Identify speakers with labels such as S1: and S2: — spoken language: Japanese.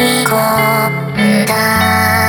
S1: い込んだ